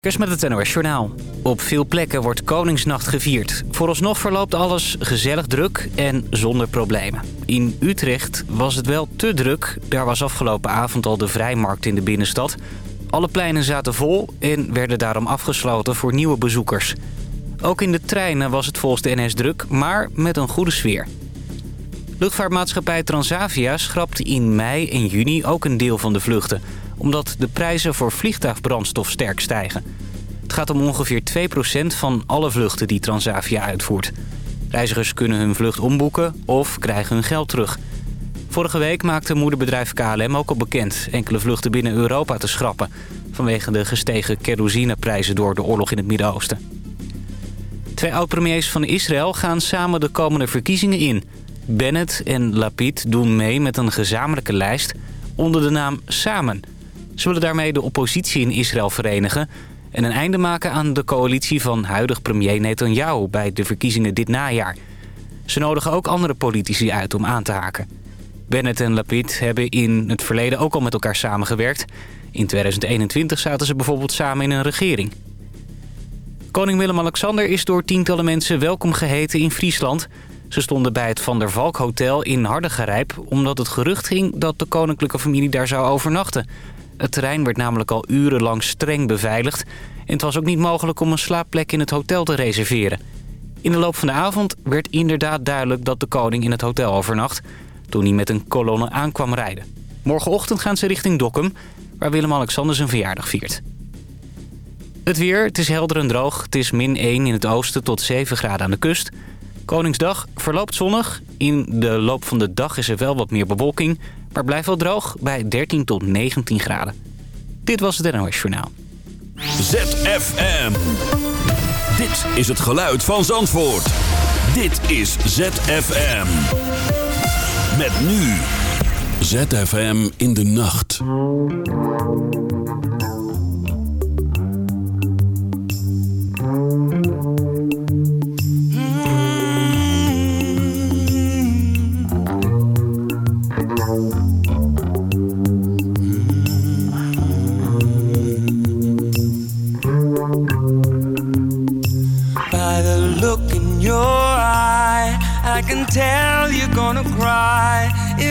Kers met NOS Journaal. Op veel plekken wordt Koningsnacht gevierd. Vooralsnog verloopt alles gezellig druk en zonder problemen. In Utrecht was het wel te druk. Daar was afgelopen avond al de vrijmarkt in de binnenstad. Alle pleinen zaten vol en werden daarom afgesloten voor nieuwe bezoekers. Ook in de treinen was het volgens de NS druk, maar met een goede sfeer. Luchtvaartmaatschappij Transavia schrapt in mei en juni ook een deel van de vluchten omdat de prijzen voor vliegtuigbrandstof sterk stijgen. Het gaat om ongeveer 2% van alle vluchten die Transavia uitvoert. Reizigers kunnen hun vlucht omboeken of krijgen hun geld terug. Vorige week maakte moederbedrijf KLM ook al bekend... enkele vluchten binnen Europa te schrappen... vanwege de gestegen kerosineprijzen door de oorlog in het Midden-Oosten. Twee oud-premiers van Israël gaan samen de komende verkiezingen in. Bennett en Lapid doen mee met een gezamenlijke lijst onder de naam Samen... Ze willen daarmee de oppositie in Israël verenigen... en een einde maken aan de coalitie van huidig premier Netanyahu... bij de verkiezingen dit najaar. Ze nodigen ook andere politici uit om aan te haken. Bennett en Lapid hebben in het verleden ook al met elkaar samengewerkt. In 2021 zaten ze bijvoorbeeld samen in een regering. Koning Willem-Alexander is door tientallen mensen welkom geheten in Friesland. Ze stonden bij het Van der Valk Hotel in Hardengerijp... omdat het gerucht ging dat de koninklijke familie daar zou overnachten... Het terrein werd namelijk al urenlang streng beveiligd... en het was ook niet mogelijk om een slaapplek in het hotel te reserveren. In de loop van de avond werd inderdaad duidelijk dat de koning in het hotel overnacht... toen hij met een kolonne aankwam rijden. Morgenochtend gaan ze richting Dokkum, waar Willem-Alexander zijn verjaardag viert. Het weer, het is helder en droog. Het is min 1 in het oosten tot 7 graden aan de kust. Koningsdag verloopt zonnig. In de loop van de dag is er wel wat meer bewolking maar blijft wel droog bij 13 tot 19 graden. Dit was het NOS Journaal. ZFM. Dit is het geluid van Zandvoort. Dit is ZFM. Met nu. ZFM in de nacht.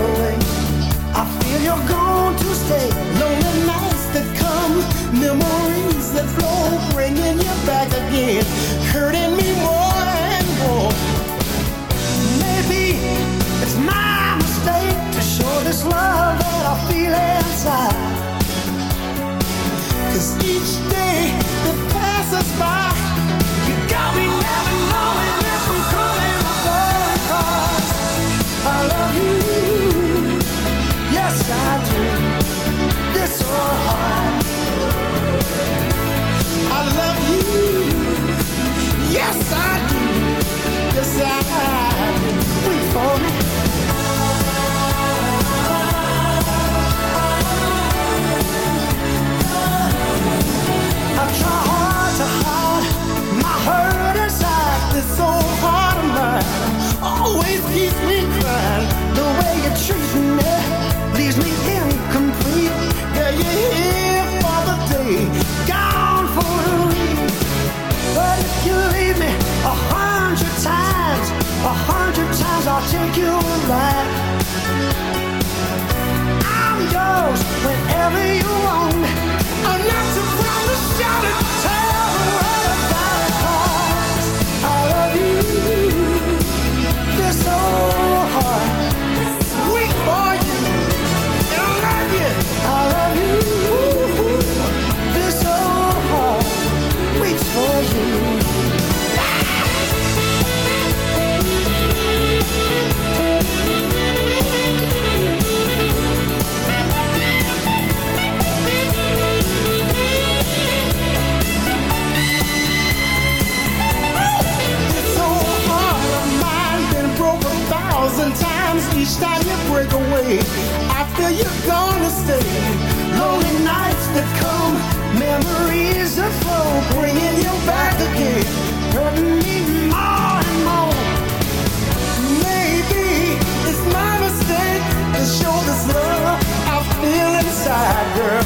away. I feel you're gone to stay. Lonely nights that come, memories that flow, bringing you back again, hurting me more and more. Maybe it's my mistake to show this love that I feel inside. Cause each day that passes by God. days I'll take you alive. I'm yours whenever you want. After you're gonna stay. Lonely nights that come, memories that flow, bringing you back again, hurting me more and more. Maybe it's my mistake to show this love I feel inside, girl.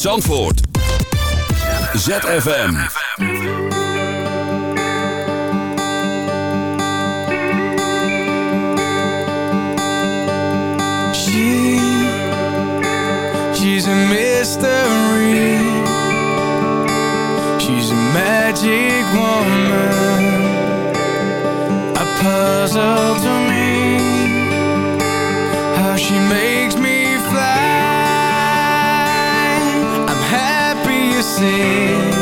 Zandvoort. ZFM. She, she's a mystery. She's a magic woman, a puzzle to me. How she makes me see.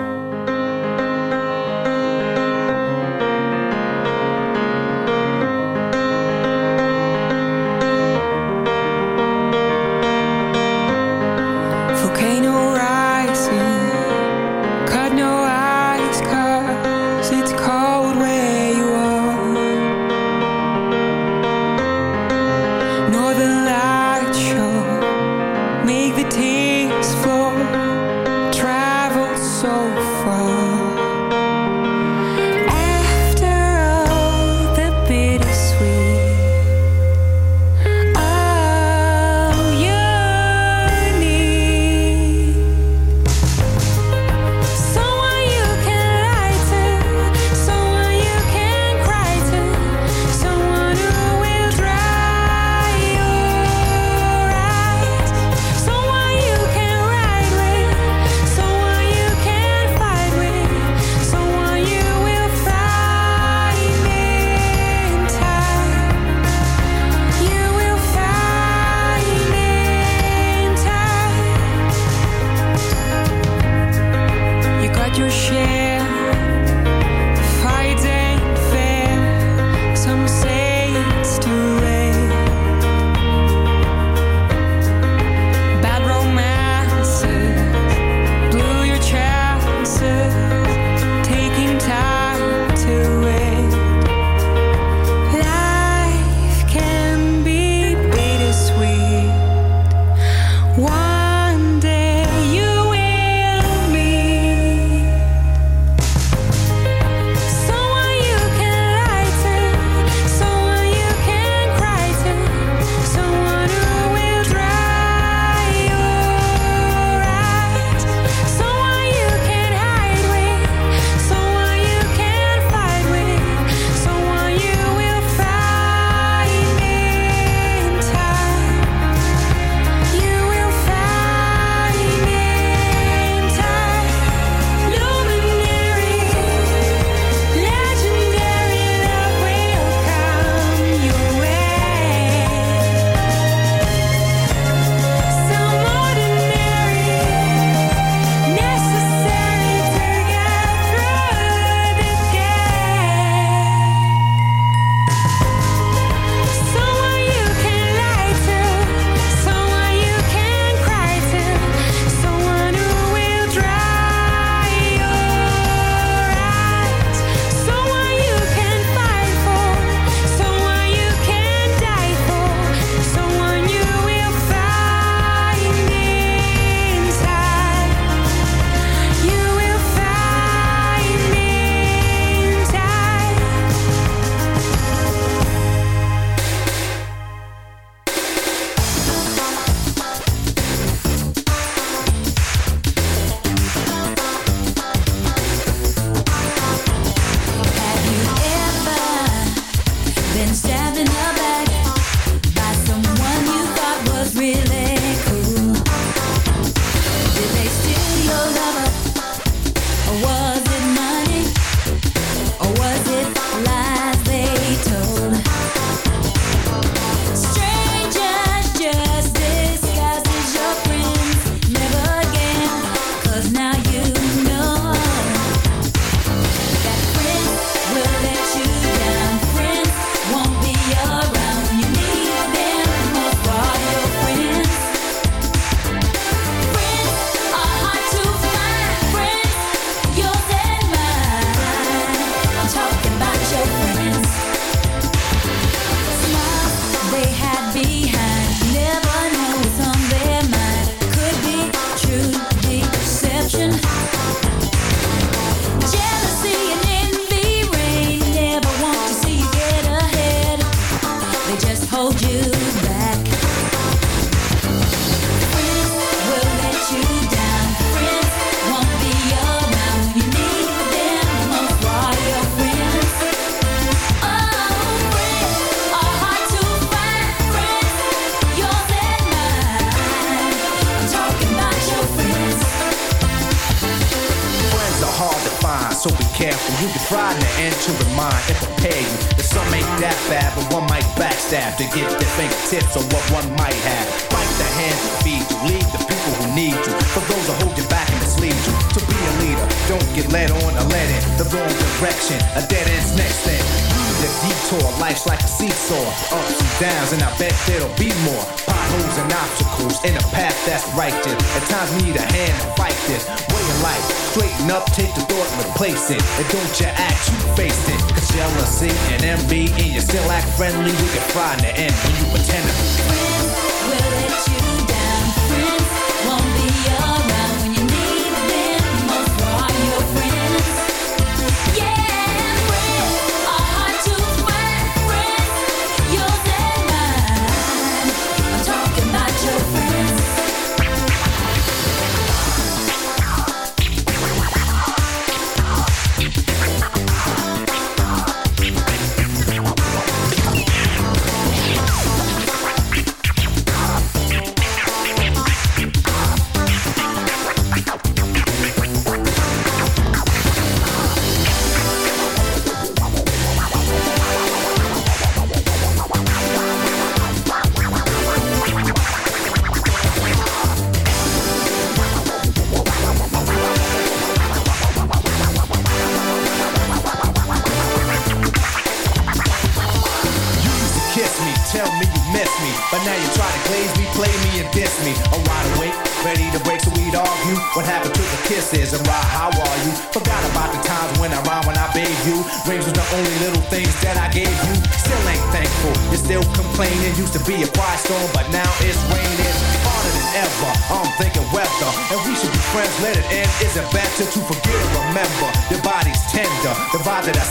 replace it. And don't you act, you face it. Cause jealousy and envy, and you still act friendly, you can find the end when you pretend to be.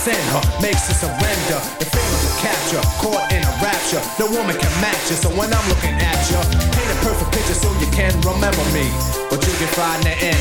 send her makes her surrender. The feeling of capture, caught in a rapture. No woman can match you, so when I'm looking at you, paint a perfect picture so you can remember me. But you can find the end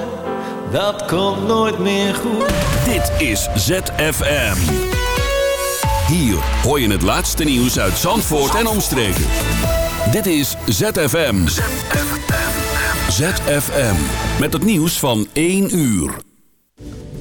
dat komt nooit meer goed. Dit is ZFM. Hier hoor je het laatste nieuws uit Zandvoort en omstreken. Dit is ZFM. ZFM. Met het nieuws van 1 uur.